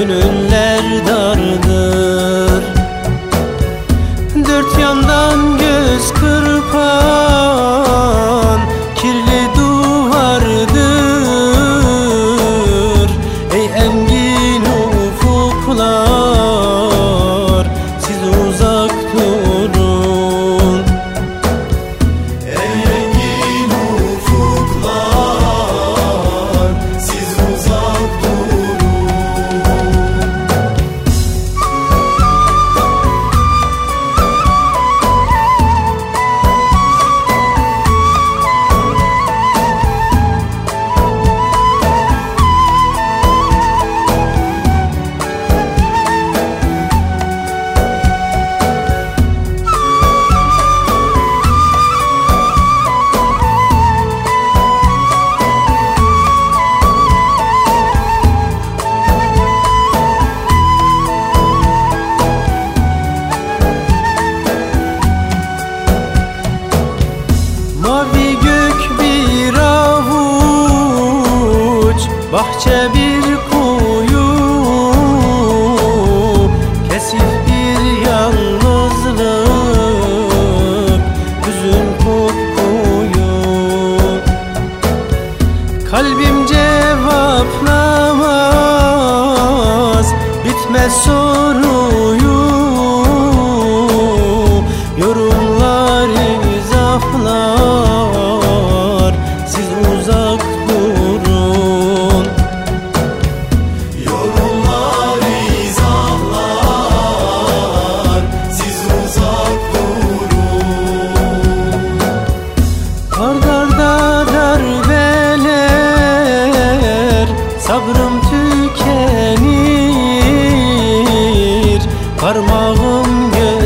günün Bahçe bir kuyu Kesif bir yalnızlık Hüzün kokuyu Kalbim Sabrım tükenir Parmağım göğe